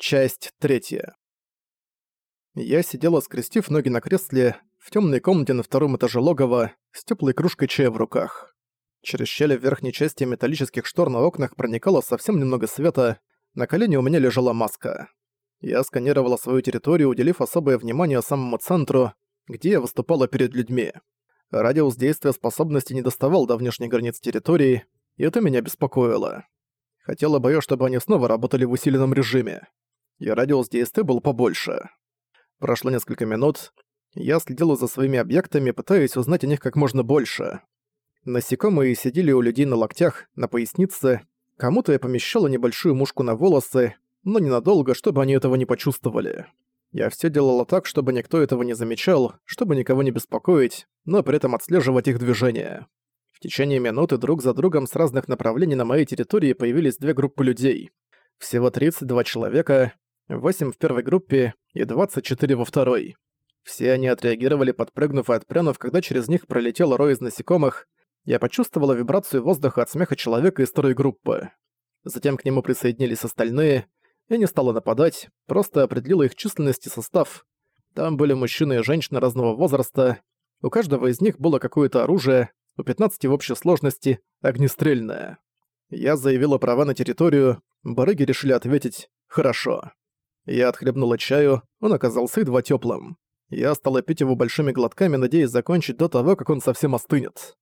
Часть третья. Я сидела, скрестив ноги на кресле, в темной комнате на втором этаже логова, с теплой кружкой чая в руках. Через щели в верхней части металлических штор на окнах проникало совсем немного света, на колене у меня лежала маска. Я сканировала свою территорию, уделив особое внимание самому центру, где я выступала перед людьми. Радиус действия способности не доставал до внешних границ территории, и это меня беспокоило. Хотела бы я, чтобы они снова работали в усиленном режиме и радиус действия был побольше. Прошло несколько минут, я следила за своими объектами, пытаясь узнать о них как можно больше. Насекомые сидели у людей на локтях, на пояснице, кому-то я помещала небольшую мушку на волосы, но ненадолго, чтобы они этого не почувствовали. Я все делала так, чтобы никто этого не замечал, чтобы никого не беспокоить, но при этом отслеживать их движения. В течение минуты друг за другом с разных направлений на моей территории появились две группы людей. Всего 32 человека, 8 в первой группе и 24 во второй. Все они отреагировали, подпрыгнув и отпрянув, когда через них пролетел рой из насекомых. Я почувствовала вибрацию воздуха от смеха человека из второй группы. Затем к нему присоединились остальные. Я не стала нападать, просто определила их численность и состав. Там были мужчины и женщины разного возраста. У каждого из них было какое-то оружие, у 15 в общей сложности огнестрельное. Я заявила права на территорию, барыги решили ответить «хорошо». Я отхлебнула чаю, он оказался едва тёплым. Я стала пить его большими глотками, надеясь закончить до того, как он совсем остынет.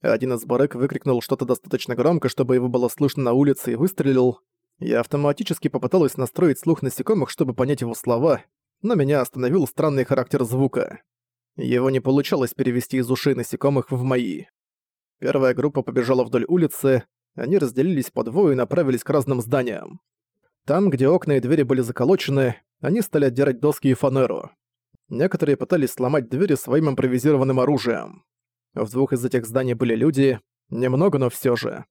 Один из барыг выкрикнул что-то достаточно громко, чтобы его было слышно на улице, и выстрелил. Я автоматически попыталась настроить слух насекомых, чтобы понять его слова, но меня остановил странный характер звука. Его не получалось перевести из ушей насекомых в мои. Первая группа побежала вдоль улицы, они разделились по двое и направились к разным зданиям. Там, где окна и двери были заколочены, они стали отдирать доски и фанеру. Некоторые пытались сломать двери своим импровизированным оружием. В двух из этих зданий были люди, немного, но все же.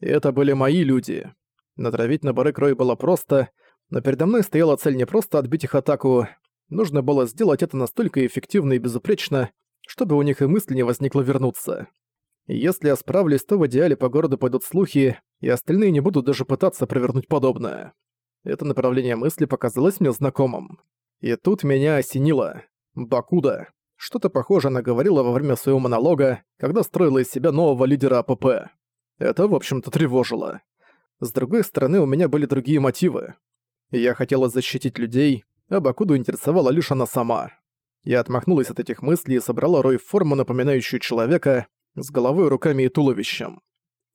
И это были мои люди. Натравить на барык Рой было просто, но передо мной стояла цель не просто отбить их атаку, нужно было сделать это настолько эффективно и безупречно, чтобы у них и мысли не возникло вернуться. Если я справлюсь, то в идеале по городу пойдут слухи, и остальные не будут даже пытаться провернуть подобное. Это направление мысли показалось мне знакомым. И тут меня осенило. Бакуда. Что-то похожее она говорила во время своего монолога, когда строила из себя нового лидера АПП. Это, в общем-то, тревожило. С другой стороны, у меня были другие мотивы. Я хотела защитить людей, а Бакуду интересовала лишь она сама. Я отмахнулась от этих мыслей и собрала Рой в форму, напоминающую человека, с головой, руками и туловищем.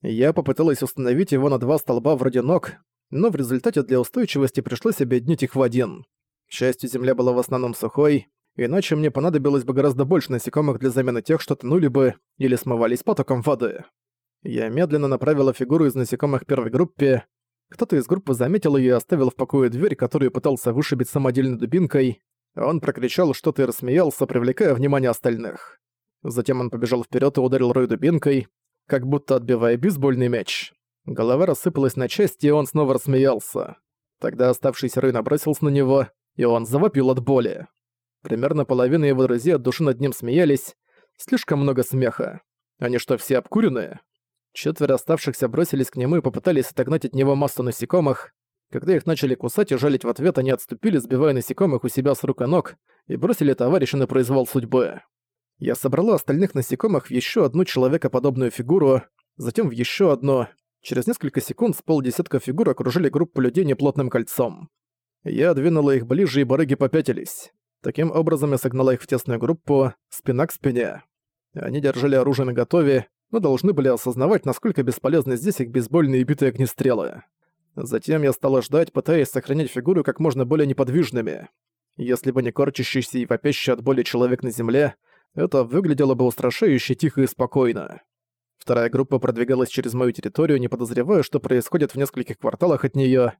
Я попыталась установить его на два столба вроде ног, но в результате для устойчивости пришлось объединить их в один. К счастью, земля была в основном сухой, иначе мне понадобилось бы гораздо больше насекомых для замены тех, что тонули бы или смывались потоком воды. Я медленно направила фигуру из насекомых первой группе. Кто-то из группы заметил её и оставил в покое дверь, которую пытался вышибить самодельной дубинкой. Он прокричал что-то и рассмеялся, привлекая внимание остальных. Затем он побежал вперед и ударил Рой дубинкой, как будто отбивая бейсбольный мяч. Голова рассыпалась на части, и он снова рассмеялся. Тогда оставшийся Рэй набросился на него, и он завопил от боли. Примерно половина его друзей от души над ним смеялись. Слишком много смеха. Они что, все обкуренные? Четверо оставшихся бросились к нему и попытались отогнать от него массу насекомых. Когда их начали кусать и жалить в ответ, они отступили, сбивая насекомых у себя с рук и ног, и бросили товарища на произвол судьбы. Я собрала остальных насекомых в еще одну человекоподобную фигуру, затем в еще одну, Через несколько секунд с полдесятка фигур окружили группу людей неплотным кольцом. Я двинула их ближе, и барыги попятились. Таким образом я согнала их в тесную группу, спина к спине. Они держали оружие наготове, но должны были осознавать, насколько бесполезны здесь их бейсбольные и битые огнестрелы. Затем я стала ждать, пытаясь сохранять фигуру как можно более неподвижными. Если бы не корчащийся и вопящий от боли человек на земле, это выглядело бы устрашающе тихо и спокойно. Вторая группа продвигалась через мою территорию, не подозревая, что происходит в нескольких кварталах от неё.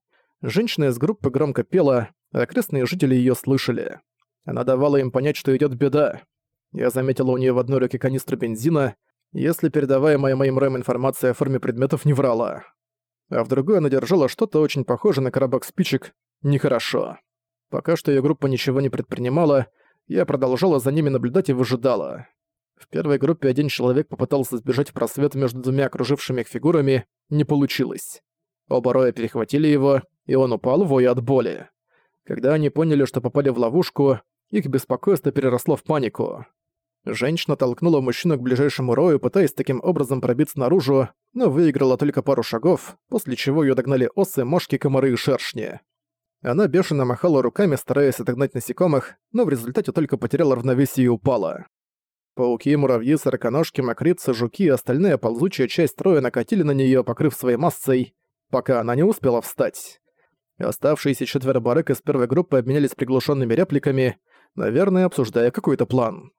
Женщина из группы громко пела, а окрестные жители её слышали. Она давала им понять, что идёт беда. Я заметила у неё в одной руке канистру бензина, если передаваемая моим Рэм информация о форме предметов не врала. А в другой она держала что-то очень похожее на коробок спичек. Нехорошо. Пока что её группа ничего не предпринимала, я продолжала за ними наблюдать и выжидала. В первой группе один человек попытался сбежать в просвет между двумя окружившими их фигурами, не получилось. Оба роя перехватили его, и он упал, воя от боли. Когда они поняли, что попали в ловушку, их беспокойство переросло в панику. Женщина толкнула мужчину к ближайшему рою, пытаясь таким образом пробиться наружу, но выиграла только пару шагов, после чего ее догнали осы, мошки, комары и шершни. Она бешено махала руками, стараясь отогнать насекомых, но в результате только потеряла равновесие и упала. Пауки, муравьи, сороконожки, мокрицы, жуки и остальная ползучая часть строя накатили на нее, покрыв своей массой, пока она не успела встать. Оставшиеся четверо барыг из первой группы обменялись приглушенными репликами, наверное, обсуждая какой-то план.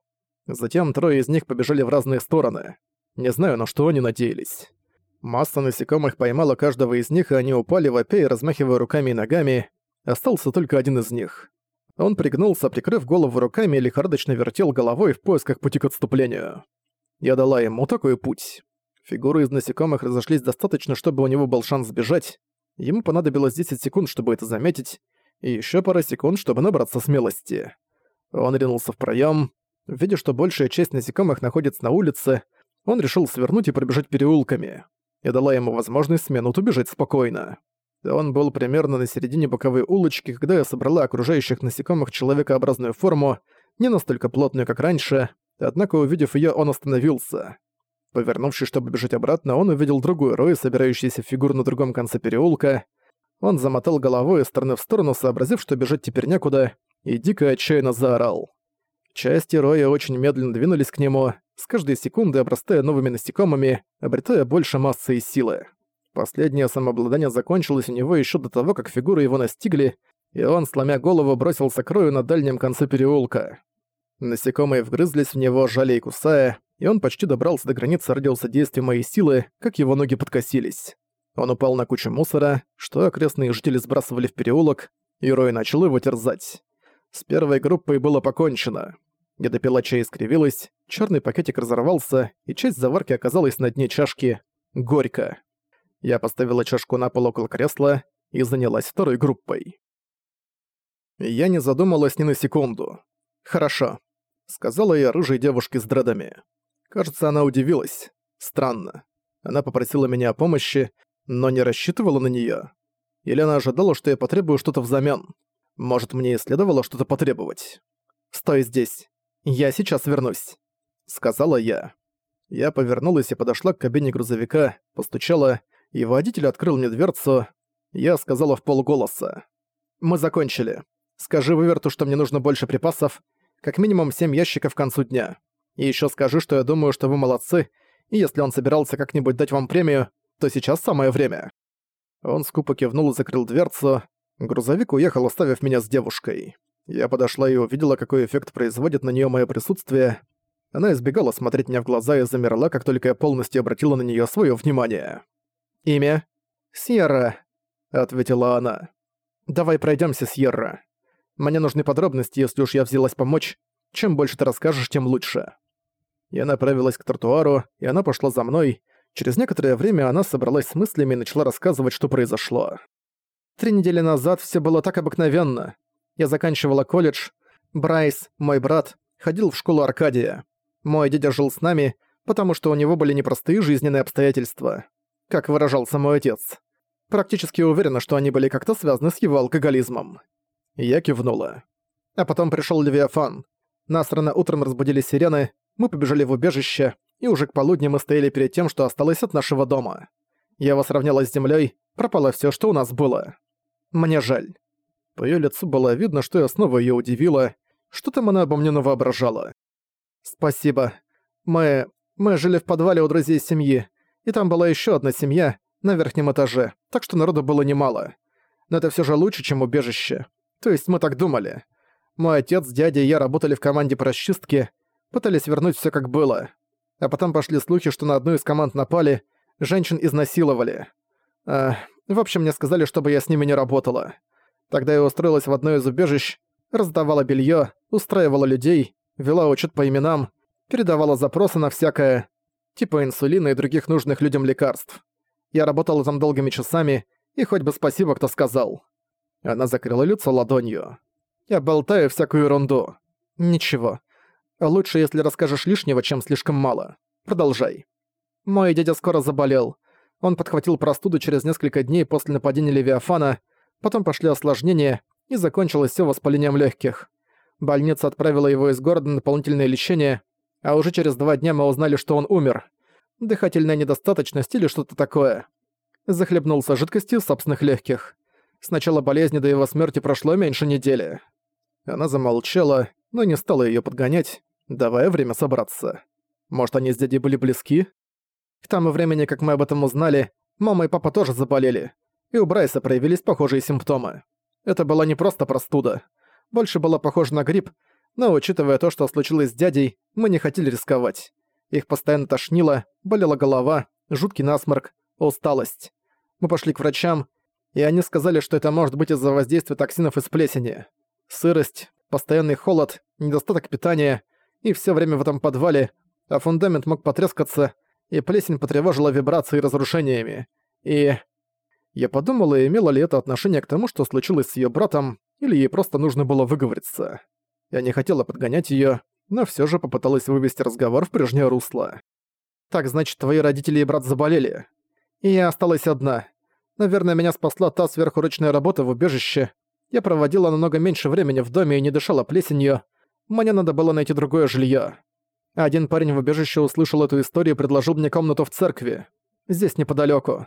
Затем трое из них побежали в разные стороны. Не знаю, на что они надеялись. Масса насекомых поймала каждого из них, и они упали вопя и размахивая руками и ногами. Остался только один из них. Он пригнулся, прикрыв голову руками и лихорадочно вертел головой в поисках пути к отступлению. Я дала ему такой путь. Фигуры из насекомых разошлись достаточно, чтобы у него был шанс сбежать. Ему понадобилось 10 секунд, чтобы это заметить, и еще пара секунд, чтобы набраться смелости. Он ринулся в проем. Видя, что большая часть насекомых находится на улице, он решил свернуть и пробежать переулками. Я дала ему возможность с минут убежать спокойно. Он был примерно на середине боковой улочки, когда я собрала окружающих насекомых человекообразную форму, не настолько плотную, как раньше, однако, увидев её, он остановился. Повернувшись, чтобы бежать обратно, он увидел другую рой, собирающуюся фигуру на другом конце переулка. Он замотал головой из стороны в сторону, сообразив, что бежать теперь некуда, и дико отчаянно заорал. Части роя очень медленно двинулись к нему, с каждой секунды обрастая новыми насекомыми, обретая больше массы и силы. Последнее самообладание закончилось у него еще до того, как фигуры его настигли, и он, сломя голову, бросился к рою на дальнем конце переулка. Насекомые вгрызлись в него, жали и кусая, и он почти добрался до границы радиуса действия моей силы, как его ноги подкосились. Он упал на кучу мусора, что окрестные жители сбрасывали в переулок, и Рой начал его терзать. С первой группой было покончено. Недопила чай искривилась, черный пакетик разорвался, и часть заварки оказалась на дне чашки. Горько. Я поставила чашку на пол около кресла и занялась второй группой. Я не задумалась ни на секунду. «Хорошо», — сказала я рыжей девушке с дредами. Кажется, она удивилась. Странно. Она попросила меня о помощи, но не рассчитывала на неё. Или она ожидала, что я потребую что-то взамен. Может, мне и следовало что-то потребовать. «Стой здесь. Я сейчас вернусь», — сказала я. Я повернулась и подошла к кабине грузовика, постучала, и водитель открыл мне дверцу. Я сказала в полголоса. «Мы закончили. Скажи Выверту, что мне нужно больше припасов, как минимум семь ящиков к концу дня. И ещё скажи, что я думаю, что вы молодцы, и если он собирался как-нибудь дать вам премию, то сейчас самое время». Он скупо кивнул и закрыл дверцу, Грузовик уехал, оставив меня с девушкой. Я подошла и увидела, какой эффект производит на неё моё присутствие. Она избегала смотреть мне в глаза и замерла, как только я полностью обратила на неё своё внимание. «Имя?» «Сьерра», — ответила она. «Давай пройдёмся, Сьерра. Мне нужны подробности, если уж я взялась помочь. Чем больше ты расскажешь, тем лучше». Я направилась к тротуару, и она пошла за мной. Через некоторое время она собралась с мыслями и начала рассказывать, что произошло. Три недели назад все было так обыкновенно. Я заканчивала колледж. Брайс, мой брат, ходил в школу Аркадия. Мой дядя жил с нами, потому что у него были непростые жизненные обстоятельства. Как выражался мой отец. Практически уверена, что они были как-то связаны с его алкоголизмом. Я кивнула. А потом пришел Левиафан. Нас рано утром разбудили сирены, мы побежали в убежище, и уже к полудню мы стояли перед тем, что осталось от нашего дома. Я его сравняла с землей, пропало все, что у нас было. Мне жаль. По её лицу было видно, что я снова её удивила. Что там она обо мне навоображала? Спасибо. Мы... мы жили в подвале у друзей семьи. И там была ещё одна семья на верхнем этаже, так что народу было немало. Но это всё же лучше, чем убежище. То есть мы так думали. Мой отец, дядя и я работали в команде по расчистке, пытались вернуть всё как было. А потом пошли слухи, что на одну из команд напали, женщин изнасиловали. А, в общем, мне сказали, чтобы я с ними не работала. Тогда я устроилась в одно из убежищ, раздавала белье, устраивала людей, вела учет по именам, передавала запросы на всякое, типа инсулина и других нужных людям лекарств. Я работала там долгими часами, и хоть бы спасибо, кто сказал. Она закрыла лицо ладонью. Я болтаю всякую ерунду. Ничего. Лучше, если расскажешь лишнего, чем слишком мало. Продолжай. Мой дядя скоро заболел. Он подхватил простуду через несколько дней после нападения Левиафана, потом пошли осложнения, и закончилось все воспалением легких. Больница отправила его из города на дополнительное лечение, а уже через два дня мы узнали, что он умер. Дыхательная недостаточность или что-то такое. Захлебнулся жидкостью собственных легких. С начала болезни до его смерти прошло меньше недели. Она замолчала, но не стала ее подгонять, давая время собраться. Может, они с дядей были близки? К тому времени, как мы об этом узнали, мама и папа тоже заболели. И у Брайса проявились похожие симптомы. Это была не просто простуда. Больше была похожа на грипп, но учитывая то, что случилось с дядей, мы не хотели рисковать. Их постоянно тошнило, болела голова, жуткий насморк, усталость. Мы пошли к врачам, и они сказали, что это может быть из-за воздействия токсинов из плесени. Сырость, постоянный холод, недостаток питания, и все время в этом подвале, а фундамент мог потрескаться, и плесень потревожила вибрации разрушениями. И... Я подумала, имело ли это отношение к тому, что случилось с ее братом, или ей просто нужно было выговориться. Я не хотела подгонять ее, но все же попыталась вывести разговор в прежнее русло. «Так, значит, твои родители и брат заболели. И я осталась одна. Наверное, меня спасла та сверхурочная работа в убежище. Я проводила намного меньше времени в доме и не дышала плесенью. Мне надо было найти другое жилье. Один парень в убежище услышал эту историю и предложил мне комнату в церкви. Здесь неподалеку.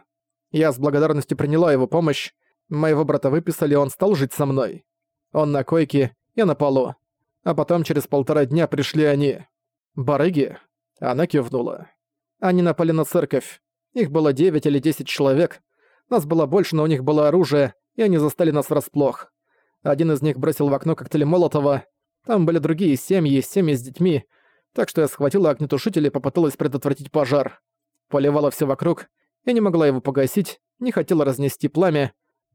Я с благодарностью приняла его помощь. Моего брата выписали, он стал жить со мной. Он на койке, я на полу. А потом через полтора дня пришли они. Барыги? Она кивнула. Они напали на церковь. Их было девять или десять человек. Нас было больше, но у них было оружие, и они застали нас врасплох. Один из них бросил в окно коктейль Молотова. Там были другие семьи, семьи с детьми, так что я схватила огнетушитель и попыталась предотвратить пожар. Поливала все вокруг, я не могла его погасить, не хотела разнести пламя,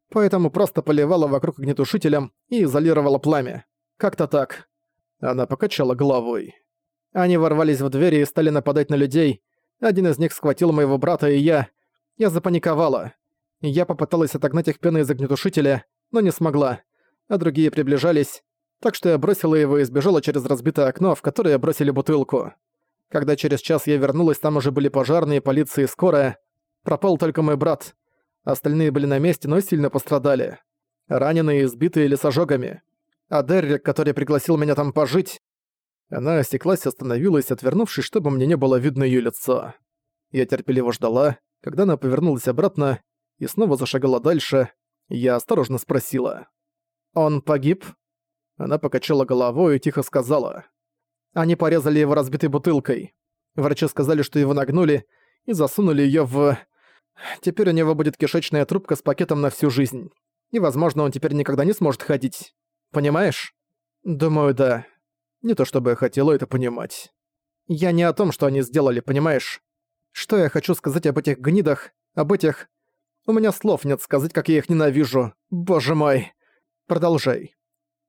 поэтому просто поливала вокруг огнетушителем и изолировала пламя. Как-то так. Она покачала головой. Они ворвались в двери и стали нападать на людей. Один из них схватил моего брата и я. Я запаниковала. Я попыталась отогнать их пеной из огнетушителя, но не смогла. А другие приближались, так что я бросила его и сбежала через разбитое окно, в которое бросили бутылку. Когда через час я вернулась, там уже были пожарные, полиция и скорая. Пропал только мой брат. Остальные были на месте, но сильно пострадали. Раненые, избитые или с ожогами. А Деррик, который пригласил меня там пожить... Она осеклась остановилась, отвернувшись, чтобы мне не было видно её лицо. Я терпеливо ждала, когда она повернулась обратно и снова зашагала дальше. Я осторожно спросила. «Он погиб?» Она покачала головой и тихо сказала. Они порезали его разбитой бутылкой. Врачи сказали, что его нагнули и засунули её в... Теперь у него будет кишечная трубка с пакетом на всю жизнь. И, возможно, он теперь никогда не сможет ходить. Понимаешь? Думаю, да. Не то чтобы я хотела это понимать. Я не о том, что они сделали, понимаешь? Что я хочу сказать об этих гнидах, об этих... У меня слов нет сказать, как я их ненавижу. Боже мой. Продолжай.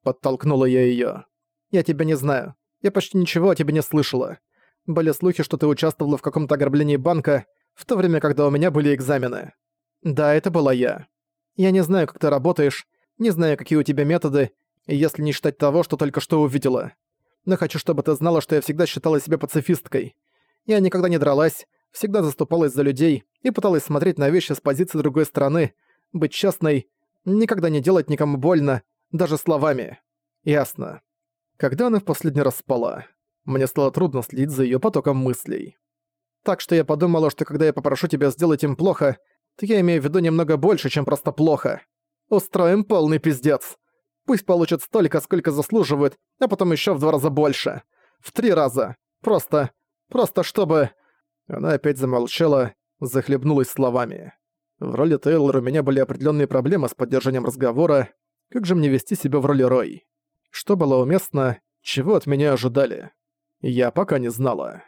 Подтолкнула я её. «Я тебя не знаю. Я почти ничего о тебе не слышала. Были слухи, что ты участвовала в каком-то ограблении банка, в то время, когда у меня были экзамены. Да, это была я. Я не знаю, как ты работаешь, не знаю, какие у тебя методы, если не считать того, что только что увидела. Но хочу, чтобы ты знала, что я всегда считала себя пацифисткой. Я никогда не дралась, всегда заступалась за людей и пыталась смотреть на вещи с позиции другой стороны, быть честной, никогда не делать никому больно, даже словами. Ясно. Когда она в последний раз спала? Мне стало трудно следить за её потоком мыслей. Так что я подумала, что когда я попрошу тебя сделать им плохо, то я имею в виду немного больше, чем просто плохо. Устроим полный пиздец. Пусть получат столько, сколько заслуживают, а потом ещё в два раза больше. В три раза. Просто... Просто чтобы... Она опять замолчала, захлебнулась словами. В роли Тейлора у меня были определенные проблемы с поддержанием разговора, как же мне вести себя в роли Рой? Что было уместно? Чего от меня ожидали? Я пока не знала.